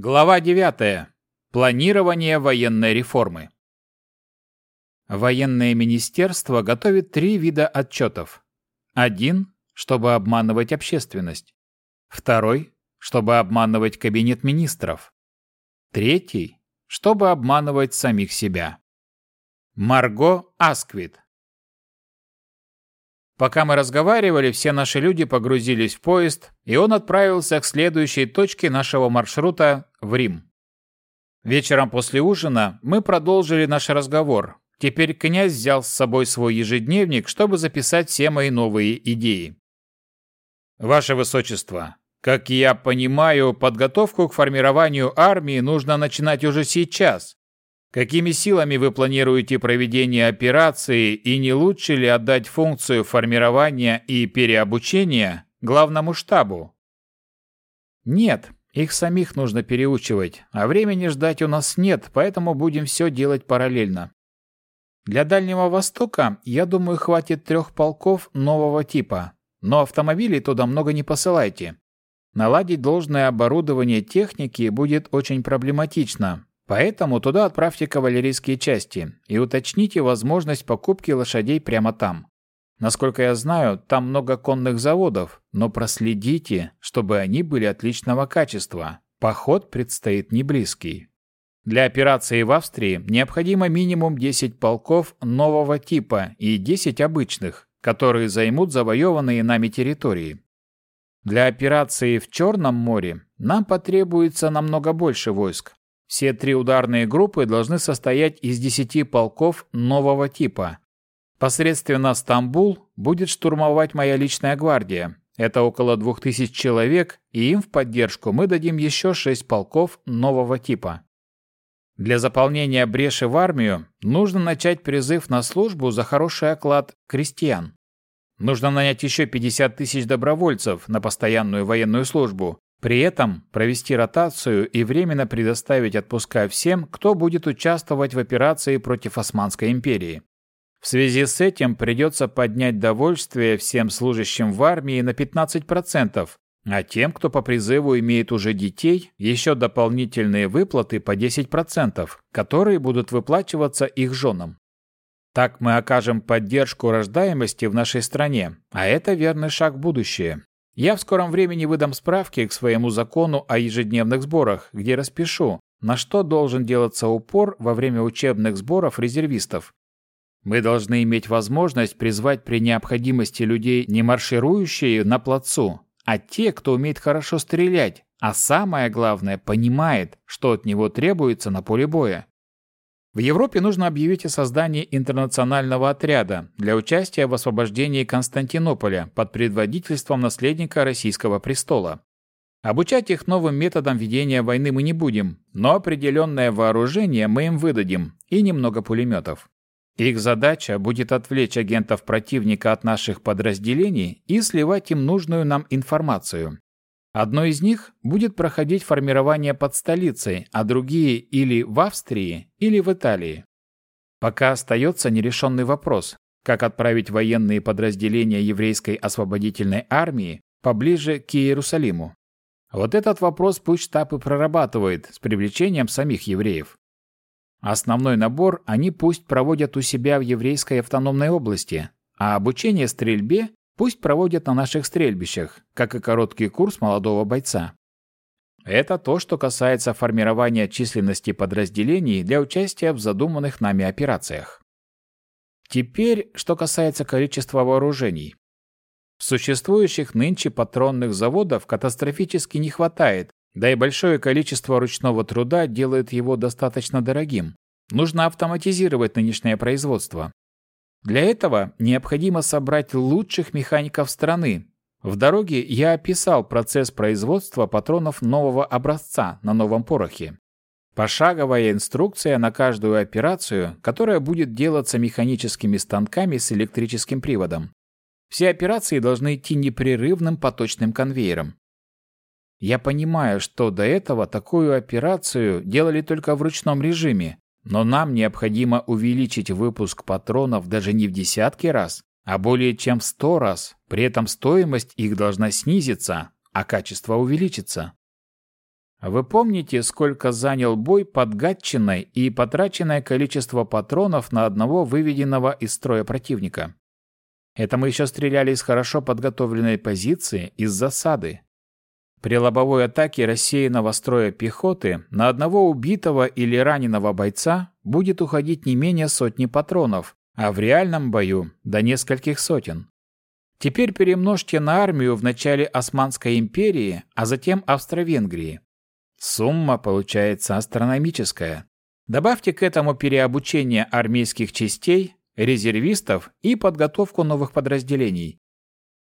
Глава 9. Планирование военной реформы. Военное министерство готовит три вида отчетов. Один, чтобы обманывать общественность. Второй, чтобы обманывать кабинет министров. Третий, чтобы обманывать самих себя. Марго Асквит. Пока мы разговаривали, все наши люди погрузились в поезд, и он отправился к следующей точке нашего маршрута в Рим. Вечером после ужина мы продолжили наш разговор. Теперь князь взял с собой свой ежедневник, чтобы записать все мои новые идеи. Ваше Высочество, как я понимаю, подготовку к формированию армии нужно начинать уже сейчас. Какими силами вы планируете проведение операции и не лучше ли отдать функцию формирования и переобучения главному штабу? Нет, их самих нужно переучивать, а времени ждать у нас нет, поэтому будем все делать параллельно. Для Дальнего Востока, я думаю, хватит трех полков нового типа, но автомобилей туда много не посылайте. Наладить должное оборудование техники будет очень проблематично, Поэтому туда отправьте кавалерийские части и уточните возможность покупки лошадей прямо там. Насколько я знаю, там много конных заводов, но проследите, чтобы они были отличного качества. Поход предстоит не близкий. Для операции в Австрии необходимо минимум 10 полков нового типа и 10 обычных, которые займут завоеванные нами территории. Для операции в Черном море нам потребуется намного больше войск, все три ударные группы должны состоять из 10 полков нового типа. Посредственно Стамбул будет штурмовать моя личная гвардия. Это около 2000 человек, и им в поддержку мы дадим еще 6 полков нового типа. Для заполнения бреши в армию нужно начать призыв на службу за хороший оклад крестьян. Нужно нанять еще 50 тысяч добровольцев на постоянную военную службу, при этом провести ротацию и временно предоставить отпуска всем, кто будет участвовать в операции против Османской империи. В связи с этим придется поднять довольствие всем служащим в армии на 15%, а тем, кто по призыву имеет уже детей, еще дополнительные выплаты по 10%, которые будут выплачиваться их женам. Так мы окажем поддержку рождаемости в нашей стране, а это верный шаг в будущее. Я в скором времени выдам справки к своему закону о ежедневных сборах, где распишу, на что должен делаться упор во время учебных сборов резервистов. Мы должны иметь возможность призвать при необходимости людей, не марширующие на плацу, а те, кто умеет хорошо стрелять, а самое главное, понимает, что от него требуется на поле боя. В Европе нужно объявить о создании интернационального отряда для участия в освобождении Константинополя под предводительством наследника российского престола. Обучать их новым методам ведения войны мы не будем, но определенное вооружение мы им выдадим и немного пулеметов. Их задача будет отвлечь агентов противника от наших подразделений и сливать им нужную нам информацию. Одно из них будет проходить формирование под столицей, а другие или в Австрии, или в Италии. Пока остается нерешенный вопрос, как отправить военные подразделения еврейской освободительной армии поближе к Иерусалиму. Вот этот вопрос пусть штаб и прорабатывает с привлечением самих евреев. Основной набор они пусть проводят у себя в еврейской автономной области, а обучение стрельбе Пусть проводят на наших стрельбищах, как и короткий курс молодого бойца. Это то, что касается формирования численности подразделений для участия в задуманных нами операциях. Теперь, что касается количества вооружений. Существующих нынче патронных заводов катастрофически не хватает, да и большое количество ручного труда делает его достаточно дорогим. Нужно автоматизировать нынешнее производство. Для этого необходимо собрать лучших механиков страны. В дороге я описал процесс производства патронов нового образца на новом порохе. Пошаговая инструкция на каждую операцию, которая будет делаться механическими станками с электрическим приводом. Все операции должны идти непрерывным поточным конвейером. Я понимаю, что до этого такую операцию делали только в ручном режиме, но нам необходимо увеличить выпуск патронов даже не в десятки раз, а более чем в сто раз. При этом стоимость их должна снизиться, а качество увеличиться. Вы помните, сколько занял бой под Гатчиной и потраченное количество патронов на одного выведенного из строя противника? Это мы еще стреляли из хорошо подготовленной позиции, из засады. При лобовой атаке рассеянного строя пехоты на одного убитого или раненого бойца будет уходить не менее сотни патронов, а в реальном бою до нескольких сотен. Теперь перемножьте на армию в начале Османской империи, а затем Австро-Венгрии. Сумма получается астрономическая. Добавьте к этому переобучение армейских частей, резервистов и подготовку новых подразделений.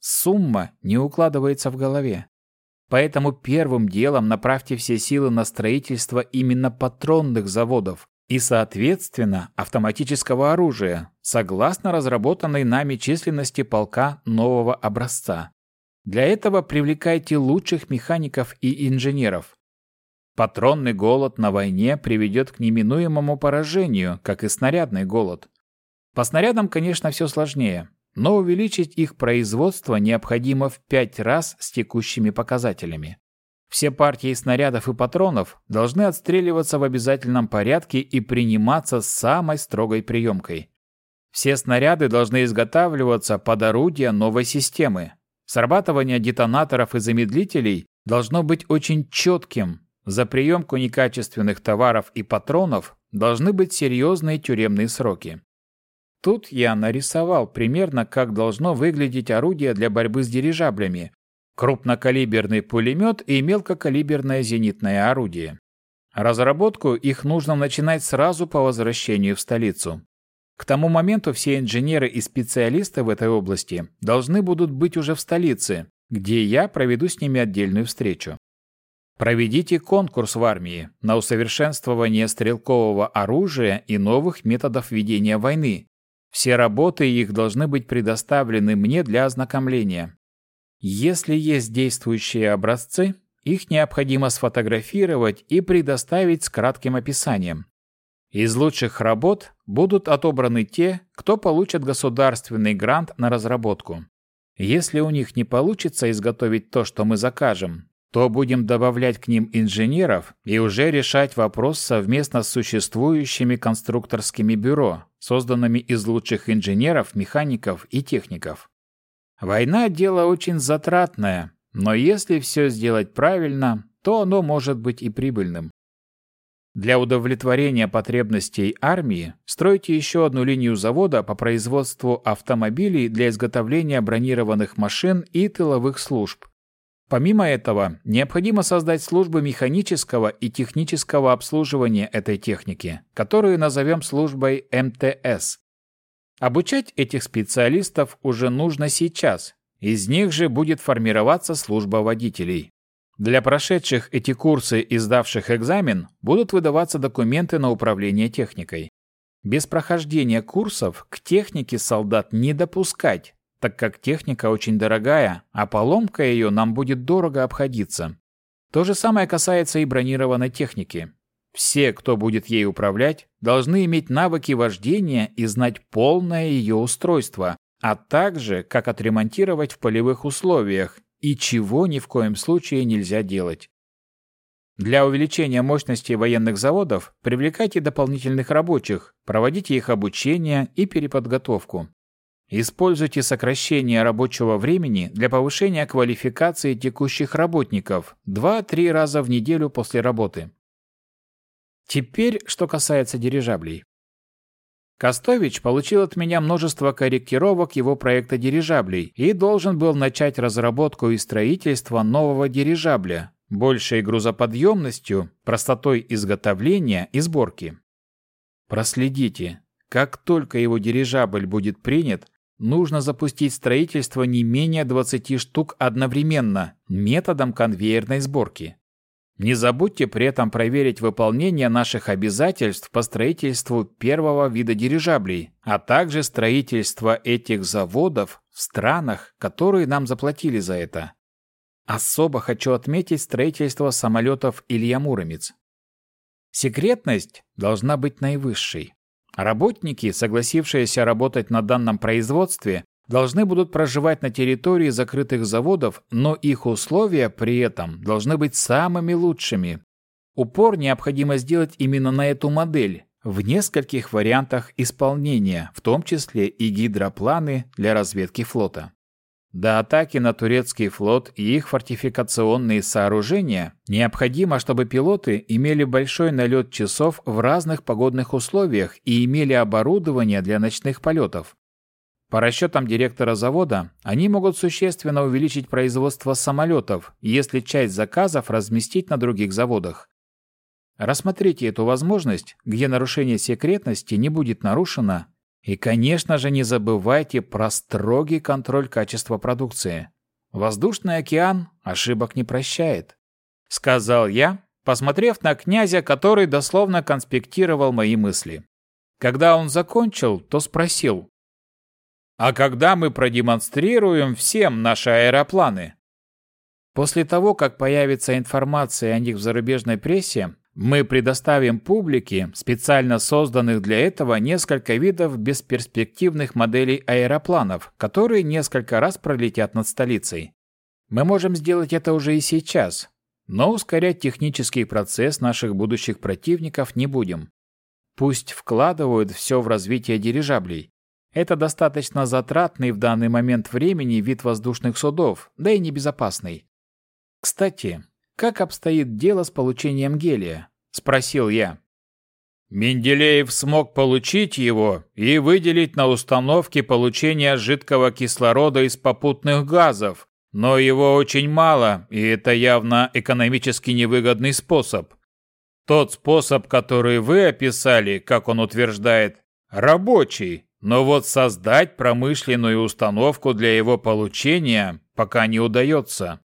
Сумма не укладывается в голове. Поэтому первым делом направьте все силы на строительство именно патронных заводов и, соответственно, автоматического оружия, согласно разработанной нами численности полка нового образца. Для этого привлекайте лучших механиков и инженеров. Патронный голод на войне приведет к неминуемому поражению, как и снарядный голод. По снарядам, конечно, все сложнее но увеличить их производство необходимо в пять раз с текущими показателями. Все партии снарядов и патронов должны отстреливаться в обязательном порядке и приниматься с самой строгой приемкой. Все снаряды должны изготавливаться под орудия новой системы. Срабатывание детонаторов и замедлителей должно быть очень четким. За приемку некачественных товаров и патронов должны быть серьезные тюремные сроки. Тут я нарисовал примерно, как должно выглядеть орудие для борьбы с дирижаблями. Крупнокалиберный пулемет и мелкокалиберное зенитное орудие. Разработку их нужно начинать сразу по возвращению в столицу. К тому моменту все инженеры и специалисты в этой области должны будут быть уже в столице, где я проведу с ними отдельную встречу. Проведите конкурс в армии на усовершенствование стрелкового оружия и новых методов ведения войны, все работы их должны быть предоставлены мне для ознакомления. Если есть действующие образцы, их необходимо сфотографировать и предоставить с кратким описанием. Из лучших работ будут отобраны те, кто получит государственный грант на разработку. Если у них не получится изготовить то, что мы закажем, то будем добавлять к ним инженеров и уже решать вопрос совместно с существующими конструкторскими бюро, созданными из лучших инженеров, механиков и техников. Война – дело очень затратное, но если все сделать правильно, то оно может быть и прибыльным. Для удовлетворения потребностей армии стройте еще одну линию завода по производству автомобилей для изготовления бронированных машин и тыловых служб, Помимо этого, необходимо создать службы механического и технического обслуживания этой техники, которую назовем службой МТС. Обучать этих специалистов уже нужно сейчас. Из них же будет формироваться служба водителей. Для прошедших эти курсы и сдавших экзамен будут выдаваться документы на управление техникой. Без прохождения курсов к технике солдат не допускать, так как техника очень дорогая, а поломка ее нам будет дорого обходиться. То же самое касается и бронированной техники. Все, кто будет ей управлять, должны иметь навыки вождения и знать полное ее устройство, а также, как отремонтировать в полевых условиях и чего ни в коем случае нельзя делать. Для увеличения мощности военных заводов привлекайте дополнительных рабочих, проводите их обучение и переподготовку. Используйте сокращение рабочего времени для повышения квалификации текущих работников 2-3 раза в неделю после работы. Теперь, что касается дирижаблей. Костович получил от меня множество корректировок его проекта дирижаблей и должен был начать разработку и строительство нового дирижабля, большей грузоподъемностью, простотой изготовления и сборки. Проследите, как только его дирижабль будет принят, нужно запустить строительство не менее 20 штук одновременно, методом конвейерной сборки. Не забудьте при этом проверить выполнение наших обязательств по строительству первого вида дирижаблей, а также строительство этих заводов в странах, которые нам заплатили за это. Особо хочу отметить строительство самолетов Илья Муромец. Секретность должна быть наивысшей. Работники, согласившиеся работать на данном производстве, должны будут проживать на территории закрытых заводов, но их условия при этом должны быть самыми лучшими. Упор необходимо сделать именно на эту модель, в нескольких вариантах исполнения, в том числе и гидропланы для разведки флота. До атаки на турецкий флот и их фортификационные сооружения необходимо, чтобы пилоты имели большой налет часов в разных погодных условиях и имели оборудование для ночных полетов. По расчетам директора завода, они могут существенно увеличить производство самолетов, если часть заказов разместить на других заводах. Рассмотрите эту возможность, где нарушение секретности не будет нарушено, и, конечно же, не забывайте про строгий контроль качества продукции. Воздушный океан ошибок не прощает, сказал я, посмотрев на князя, который дословно конспектировал мои мысли. Когда он закончил, то спросил: а когда мы продемонстрируем всем наши аэропланы? После того, как появится информация о них в зарубежной прессе, мы предоставим публике специально созданных для этого несколько видов бесперспективных моделей аэропланов, которые несколько раз пролетят над столицей. Мы можем сделать это уже и сейчас, но ускорять технический процесс наших будущих противников не будем. Пусть вкладывают все в развитие дирижаблей. Это достаточно затратный в данный момент времени вид воздушных судов, да и небезопасный. Кстати, как обстоит дело с получением гелия? Спросил я. Менделеев смог получить его и выделить на установке получения жидкого кислорода из попутных газов, но его очень мало, и это явно экономически невыгодный способ. Тот способ, который вы описали, как он утверждает, рабочий, но вот создать промышленную установку для его получения пока не удается.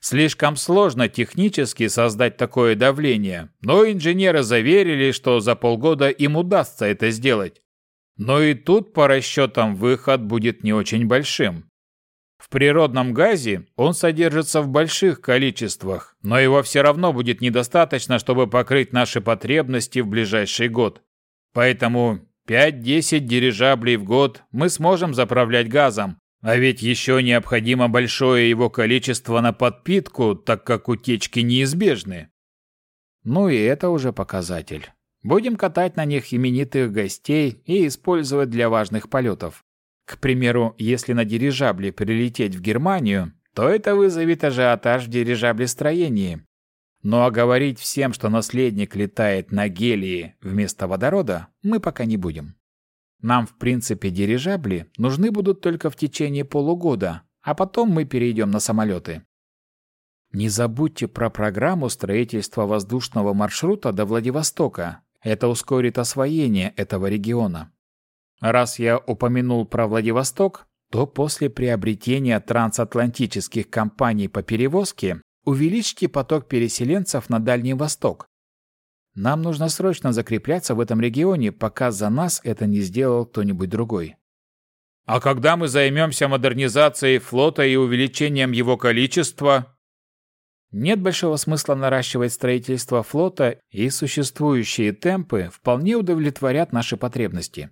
Слишком сложно технически создать такое давление, но инженеры заверили, что за полгода им удастся это сделать. Но и тут по расчетам выход будет не очень большим. В природном газе он содержится в больших количествах, но его все равно будет недостаточно, чтобы покрыть наши потребности в ближайший год. Поэтому 5-10 дирижаблей в год мы сможем заправлять газом, а ведь еще необходимо большое его количество на подпитку, так как утечки неизбежны. Ну и это уже показатель. Будем катать на них именитых гостей и использовать для важных полетов. К примеру, если на дирижабле прилететь в Германию, то это вызовет ажиотаж в дирижаблестроении, ну а говорить всем, что наследник летает на гелии вместо водорода, мы пока не будем. Нам, в принципе, дирижабли нужны будут только в течение полугода, а потом мы перейдем на самолеты. Не забудьте про программу строительства воздушного маршрута до Владивостока. Это ускорит освоение этого региона. Раз я упомянул про Владивосток, то после приобретения трансатлантических компаний по перевозке Увеличьте поток переселенцев на Дальний Восток. Нам нужно срочно закрепляться в этом регионе, пока за нас это не сделал кто-нибудь другой. А когда мы займемся модернизацией флота и увеличением его количества? Нет большого смысла наращивать строительство флота, и существующие темпы вполне удовлетворят наши потребности.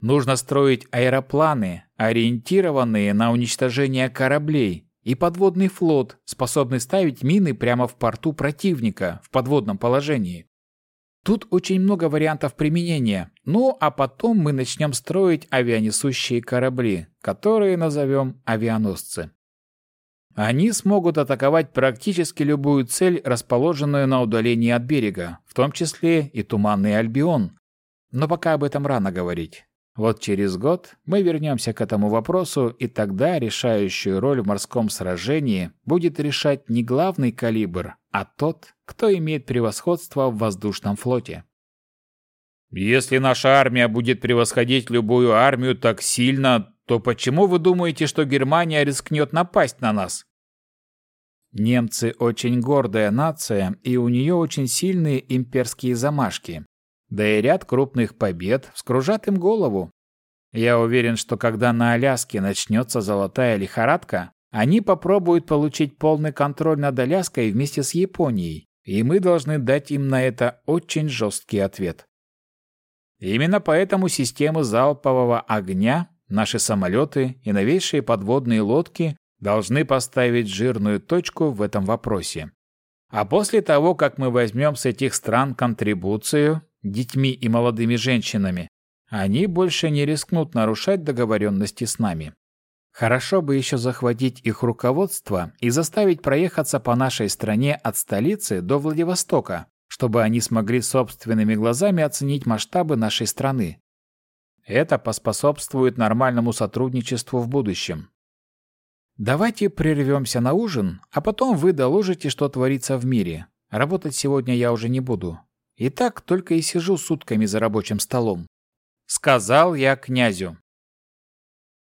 Нужно строить аэропланы, ориентированные на уничтожение кораблей, и подводный флот, способный ставить мины прямо в порту противника в подводном положении. Тут очень много вариантов применения. Ну, а потом мы начнем строить авианесущие корабли, которые назовем авианосцы. Они смогут атаковать практически любую цель, расположенную на удалении от берега, в том числе и Туманный Альбион. Но пока об этом рано говорить. Вот через год мы вернемся к этому вопросу, и тогда решающую роль в морском сражении будет решать не главный калибр, а тот, кто имеет превосходство в воздушном флоте. Если наша армия будет превосходить любую армию так сильно, то почему вы думаете, что Германия рискнет напасть на нас? Немцы очень гордая нация, и у нее очень сильные имперские замашки. Да и ряд крупных побед вскружат им голову. Я уверен, что когда на Аляске начнется золотая лихорадка, они попробуют получить полный контроль над Аляской вместе с Японией, и мы должны дать им на это очень жесткий ответ. Именно поэтому системы залпового огня наши самолеты и новейшие подводные лодки должны поставить жирную точку в этом вопросе. А после того, как мы возьмем с этих стран контрибуцию, детьми и молодыми женщинами, они больше не рискнут нарушать договоренности с нами. Хорошо бы еще захватить их руководство и заставить проехаться по нашей стране от столицы до Владивостока, чтобы они смогли собственными глазами оценить масштабы нашей страны. Это поспособствует нормальному сотрудничеству в будущем. Давайте прервемся на ужин, а потом вы доложите, что творится в мире. Работать сегодня я уже не буду. И так только и сижу сутками за рабочим столом. Сказал я князю.